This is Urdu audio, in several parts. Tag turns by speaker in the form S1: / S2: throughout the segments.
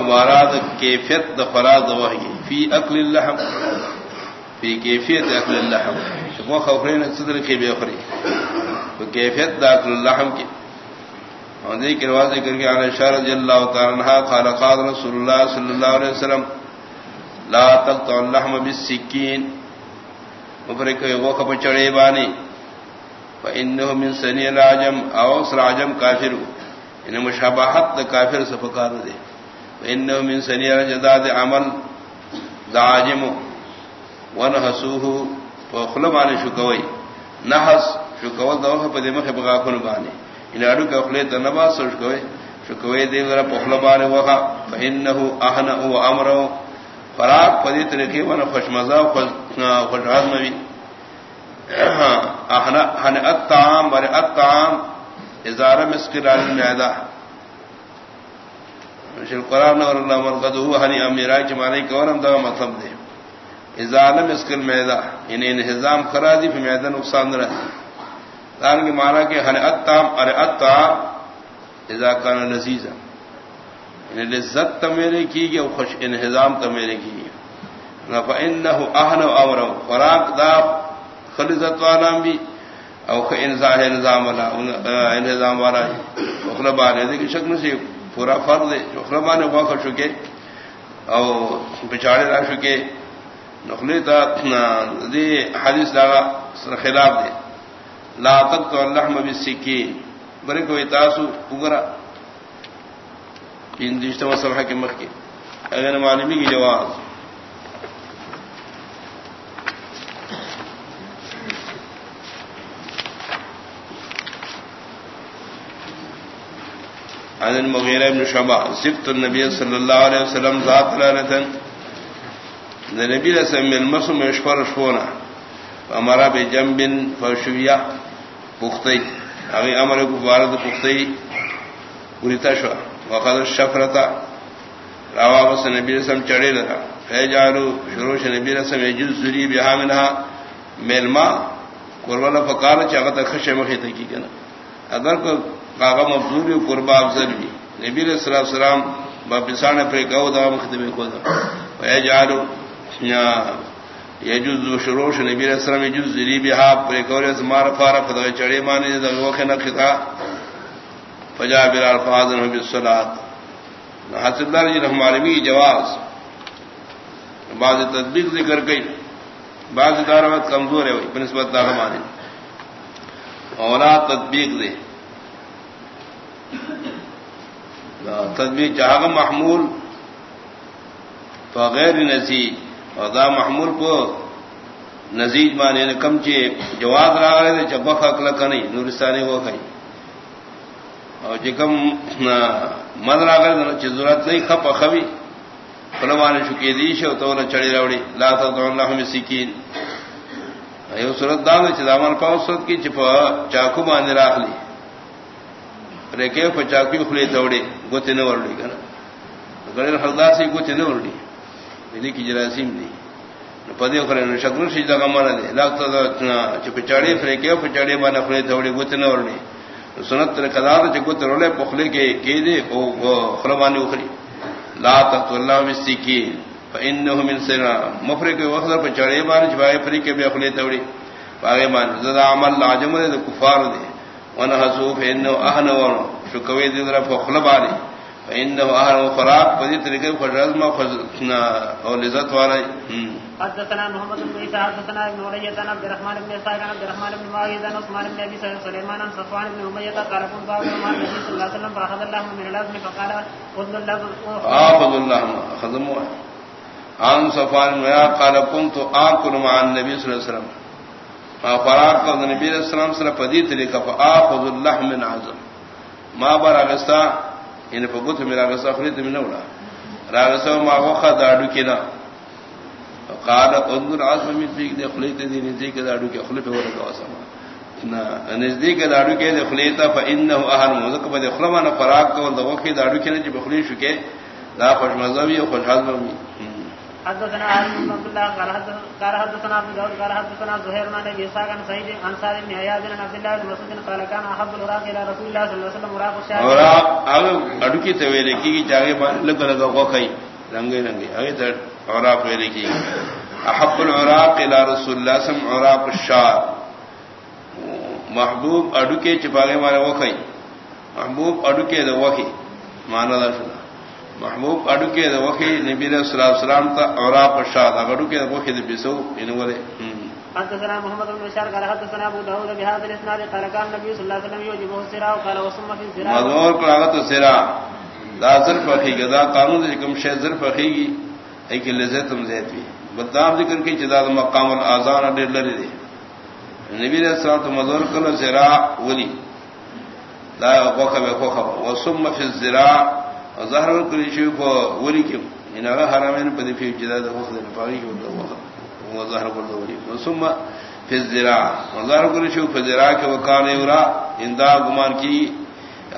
S1: ہمارا کیفیت دا دفراد وحی. فی اکل اللحم. فی کیفیت اکل اللحم. وہ خفرین صدر کی بے خری کیفیت دا اکل اللحم کی. اور دیکھ رواز ذکر کے علی شاہ رضی اللہ تعالی عنہ قال قال رسول اللہ صلی اللہ علیہ وسلم، لا تقطع اللحم بالسکین. مفرق وہ کپ چڑے بانی. فإنه من سنی العجم. او سر عجم کافر ان یعنی مشابہت دا کافر سفکار دے. انه من سنير جداد عمل داجم ونحسوه فخلبان شكوي. نحس شكوى دوه پدې مخه بغا کون باندې. ان اړو کې خپل ته نبا شکوي. شکوي دې غره په خلبان وها فانه احنا او امر فراق پدې طریقې ونه خوشمزه او خوشحال نوي احنا هن الطعام بر الطعام. اذا رم اسقلال المعده قرآن اور اللہ مرکز ہوا ہنی امیرا کی مانے کورم دا مطلب دے۔ ازالم اسکل میدا یعنی انہضام کرا دی، پھر میدا نقصان رہا۔ دان کی مانا کہ ہن اتام ارے اتام اذا کان لذیذا۔ یعنی لذت تو میرے کی گیا خوش انہضام تو میرے کی گیا۔ فانه اهن اور فراق دا خلزت والا بھی، او انزاہ نظام والا، انہضام والا اخلبان مطلب ہے کہ شک نصیب۔ پورا فرد دے نخلبا نے واقع چکے او بچاڑے رہ چکے۔ نخلی تا دی حدیث سر خلاف دے۔ لا تک تو اللہ مبی سکی برے کوئی تاسو اگرا ان دشتہ سبحہ کے مخ کے۔ اگر معلومی کی جواز۔ عن المغيرة بن شعبة سبت النبي صلى الله عليه وسلم ذات لانة النبي لسلم المسلم يشفر شفونا. فأمر بجنب فشوية بختي أغي أمر ببارد بختي وريتا شوى وقد الشفرة. روا بس النبي لسلم چڑے لگا فيجعلوا شروش النبي لسلم يجوز ذري بها منها ملما قربانا فقال چاہتا خش مخي تکی کنا اگر کو کاغا مبزوری قربا افضل بھی۔ نبی علیہ السلام السلام باپسان پر گو دا مختم کو دا جالو یجوز شروش۔ نبی علیہ السلام یجوز ذری بها پر گو اس مار فار فدا چڑے مانے دا وہ کھنا کھتا فجا بلال فاضل بالصلاه حضرت اللہ جی ہمارے بھی جواز۔ بعض تطبیق ذکر گئی بعض دارت کمزور ہے، بنسبت دا ہماری۔ اولا تطبیق دے۔ تدبیر جہاں محمول تو غیر نزیج اور دا محمول کو نزیج مانے نے کم چی جواب را رہے تھے جب اکل کا نہیں نورستانی وہ کہیں اور جکم من را گئے ضرورت نہیں کھپ اخبی فلمان چکی دیش ہو تو چڑی روڑی لا تو اللہ میں سیکین صورت دان چدامن پاؤ صورت کی چپا چاقو باندھ راخ لی ریکے پچاکی کھلے توڑے گوتے نہ ورڑی گنا گڑے ہردا سے گوتے نہ ورڑی دلی کی جراثیم دی. پدے کرے شکر سی جگہ مانا دے لاکتا چپچاڑے فریکے پچاڑے بانا کھلے توڑے گوتے نہ ورڑی سنت کدار چ گوتے رولے پخلے کے کی دے او خرمانی اخری لا تخت اللہ مستی کی فانه من سنا مفرق وقت پر چڑے بان جوائے فری کے بھی اخلے توڑی باغے مان زدا عمل لاجم دے کفار دے وانا حسوف انه ونحسو فإنه أهن ورن شكوي ذرا فخلباني فإنه أهن وفراق فذي طريقه فجرزم أو لذات واري
S2: حدثنا محمد بن عيسى حدثنا ابن ولية عبد الرحمن بن إسحاق عبد الرحمن بن معاذ عن عثمان بن أبي سليمان عن صفوان بن أمية قال كنت أعبد مع النبي صلى الله عليه وسلم فأخذ الله من الأذن فقال خذ اللحم
S1: آخذ اللحم خذموا عن صفوان بن قال كنت آكل مع النبي صلى الله عليه وسلم۔ فراق کا نبی علیہ السلام سره پدی طریقہ فاخذ اللحم من عظم ما بر اگستا ان یعنی په ګوت میرا اگستا خلی ته نه وړه۔ راغسو ما وخه داډو کینا قال انظر عظم من فيك دي خلی ته دي نزدیک داډو کې خلی په ورته واسما نا نزدیک داډو کې د فانه اهل مزک په خلمانه فراق کو د وخه داډو کې نه، چې بخلی شو خوش مزه وي خوشحال وي۔
S2: حدثنا علي بن عبد الله قال قال حدثنا ابو داود قال حدثنا زهير بن ابي اسحاق عن سعيد عن سعد بن عياض بن عبد الله بن مسعود قال كان احب الوراق الى رسول الله صلى الله عليه وسلم وراق الشام
S1: اور اگ اڈو کی تویلے کی چاہے لگ لگا کو کئی رنگے رنگے اگے تر اوراق ویلے کی احب الوراق الى رسول الله صلی اللہ علیہ وسلم اوراق الشام محبوب اڈو کے چپاگے والے وہ کئی محبوب اڈو کے دو وہی مانا دا شنا محبوب اڈو کے وقی نبی علیہ الصلوۃ والسلام تا اورا پشاد اڈو کے وقی دے بسو ان ولے.
S2: حدثنا محمد بن بشار قال حدثنا ابو داود بهذا الاسناد قال كان النبي صلى الله عليه وسلم يوجب السرا وقال وصم في السرا
S1: مذور قراءت السرا دا ظرف اخی گدا قانون دے کم شے ظرف اخی گی ای کہ لذت ہم زیت بھی. بدام ذکر کی جدا مقام الاذان اڈ لری دے. نبی علیہ الصلوۃ مذور کل سرا ولی. دا وقف وقف وصم في الزرا ظاہر کلیشو کو وری کی یعنی ان حرامین پدی فی جدا دا وقت دا پاگی کی ورد وقت وہ ظاہر کل دا ولی ثم فی الزراع ظاہر کلیشو فی الزراع کے وکان یورا اندا گمان کی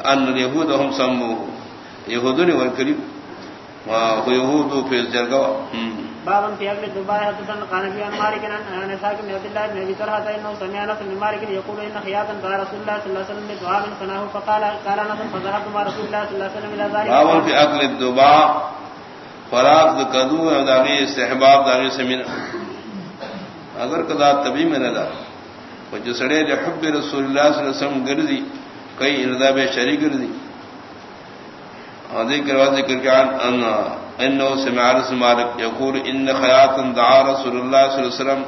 S1: ان الیہود ہم سمو. یہودنی ورکریم و
S2: بابا في دبي حدثنا قال في أن مالك أن ساك بن عبد الله بن أبي طلحة إنه سمع بن مالك يقول إن خياطا رسول الله صلى الله عليه وسلم بدعاء فناه فقال قال فذهبت مع رسول الله صلى الله عليه وسلم إلى ذلك۔
S1: بابا في أكل الدباء فراغ دقدو استحباب داغي سمين اگر کدا تبھی میں نہ دا جو سڑے حب رسول اللہ صلی اللہ علیہ وسلم گردی کئی اردا بے شری گردی۔ ذکر و ذکر کے ان انه سمع رسول مالك يقول ان خياط دعا رسول الله صلى الله عليه وسلم.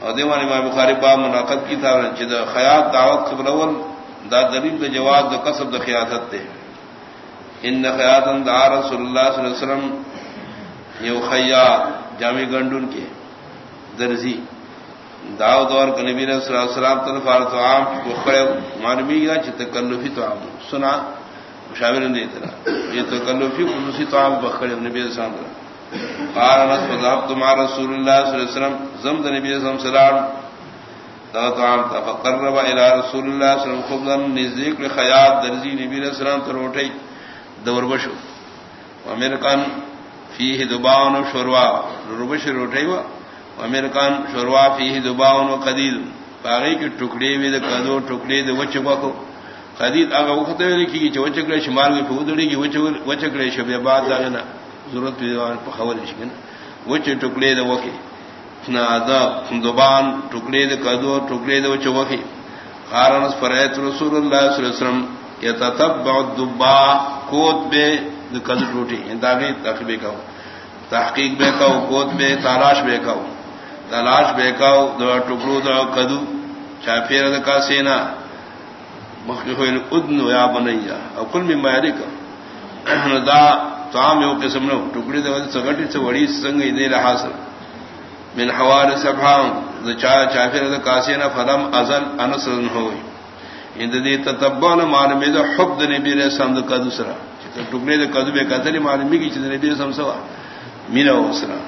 S1: اور دیوان امام بخاری باب مناقض کی تھا جد خیاط دعوت قبل اول، دا دلیل دے جواز دا قصب دا خیاطت دے ان خیاط دعا رسول اللہ صلی اللہ علیہ وسلم، یو خیاط جامع گنڈون کے درزی۔ داو دور کا نبی صلی اللہ علیہ وسلم تنفار تو عام کو خڑے معلومی گیا چھ تکلفی تو عام۔ سنا مشاور نے اتنا یہ تو کلوفی خصوصی تو آپ بخڑے نبی السلام قال انس فذهبت مع رسول الله صلى الله عليه وسلم، زمد نبی صلی اللہ علیہ وسلم طعام فقرب الى رسول الله صلى الله عليه وسلم خبزا نزيق لخياط درزي نبی علیہ السلام تو روٹی دور بشو امریکان فيه دباون و شوروا۔ ربش روٹی و امریکان شوروا فيه دباون و قدید باغی کی ٹکڑے وی دے کدو ٹکڑے دے وچ کو خدید اگر وقت لکھی گی کہ وچکڑے شمال میں پودڑی کی وچکڑے شب بعد داغنا ضرورت پہ خبر شکن۔ وچ ٹکڑے دے وکی نا دا دبان ٹکڑے دے، کدو ٹکڑے دے وچ وکی خارنس فرایت رسول اللہ صلی اللہ علیہ وسلم یتتبع الدبا، کوت بے کد ٹوٹی۔ داغی تحقیق کہو تحقیق بے کہو کوت بے، تلاش بے کہو تلاش بے کہو دو ٹکڑو دو کدو۔ چاپیر کا سینا مخلفین ادن یا بنیا او کل میں ماری کا دا تام یو قسم نو ٹکڑی دے سگٹی سے وڑی سنگ دے رہا سر۔ من حوار سبحان دا چا چافر دا کاسینا فلم ازل انصر ہوئی اند دی تتبان معلومی دا حب دا نبی علیہ السلام دا قدو سرا۔ ٹکڑی دا قدو بے قدری معلومی کی چیز نبی علیہ السلام سوا۔ مینا ہو سرا۔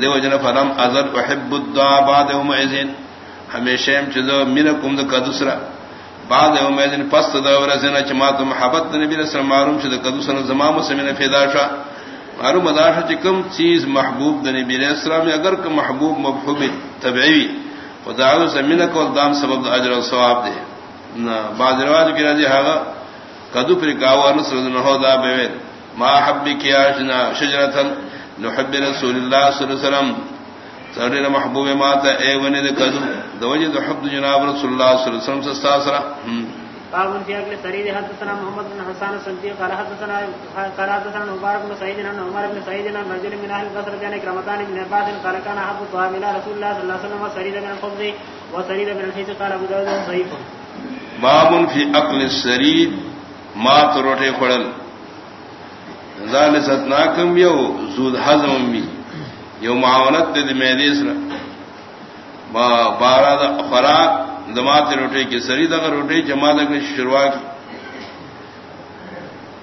S1: دے وجنا فلم ازل وحب الدعا بعد ام عزین ہمیشہ چیزو مینا کم دا قدو سرا۔ بعد امیدن پس دا ورزنا دور زنا چمات محبت نبی علیہ السلام معلوم شد کدو سن زمان مسلمین پیدا شا. معلوم اداشا چ کم چیز محبوب د نبی علیہ اگر کم محبوب محبوب طبعی. خدا او زمین کو دام سبب اجر و ثواب دے. نہ بعض رواج کی راضی ہاگا کدو پر گاوا نصر نہ دا بے ما حب کیا شجرتن نحب رسول اللہ صلی اللہ علیہ وسلم. سرین محبوب ماتا اے ونی دے کدو دوجہ دو حبد جناب رسول اللہ صلی اللہ علیہ وسلم سے استاسرہ
S2: باب في اكل سرير حدثنا محمد بن حسان السنتي قال حدثنا قال حدثنا مبارك بن سعيد بن عمر بن سعيد بن رجل من اهل البصره كان كرمتان بن عباس قال كان احب الطعام الى رسول الله صلى الله عليه وسلم سرير من الخبز وسرير من الحيث قال ابو داود ضعيف
S1: باب في اكل السرير ما تروٹے کھڑل ذال ستناکم یو زود حزم بھی یو معاونت دے میدے سر. بارہ دا خوراک دمات روٹے کی، سری دغ روٹے جماعت نے شروع کی.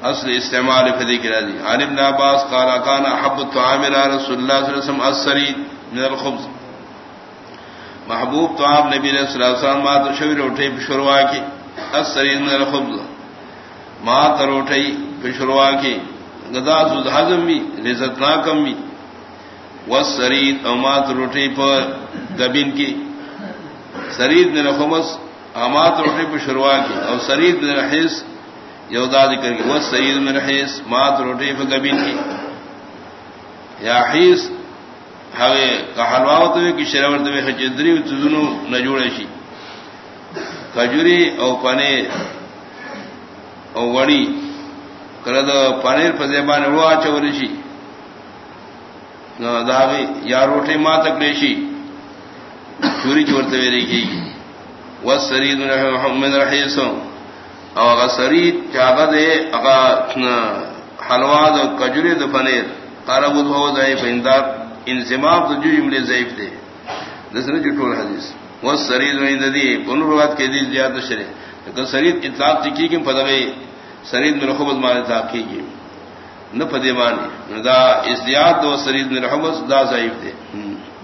S1: اصل استعمال فدی کی راضی عالم نے عباس قال، کان حب الطعام رسول اللہ صلی اللہ علیہ وسلم السری من الخبز. محبوب طعام نبی علیہ الصلوۃ والسلام ما تو شوی روٹے شروع کی. السری من الخبز. ما تروٹے شروع کی. غدا ذو حزم بھی، لذت ناکم بھی. وہ سرید امات روٹی پر گبین کی. سرید نے رقمس امات روٹی پر شروعات کی. اور سرید نے رحیس یودا ذکر کی. وہ سعید میں رحیس مات روٹی پر گبین کی. یا حیث ہوئے کا حلوا ہوئے کہ شرور دے حجدری تزنو نہ جوڑے شی. کجوری او پنیر، او وڑی کرد پنیر فزیبان رو آچوری شی. داوی یا روٹی ما تکڑے شی۔ چوری چورتے ہوئے رکھی وہ سرید محمد رحیسوں او اگر سرید چاگا دے اگر حلوا دو کجوری دو پنیر۔ قرب ہو ضعیف اندار انضمام تو جو جملے ضعیف دے دسنے جٹول حدیث۔ وہ سرید میں دی پنروات کے دی۔ زیادہ شرے سرید اطلاق چکی کی پدوے سرید میں رخبت مانے تاق کی گی نہ پدیوانی دا اس ازدیاد دو سرید میں رحمت دا ضعیف دے۔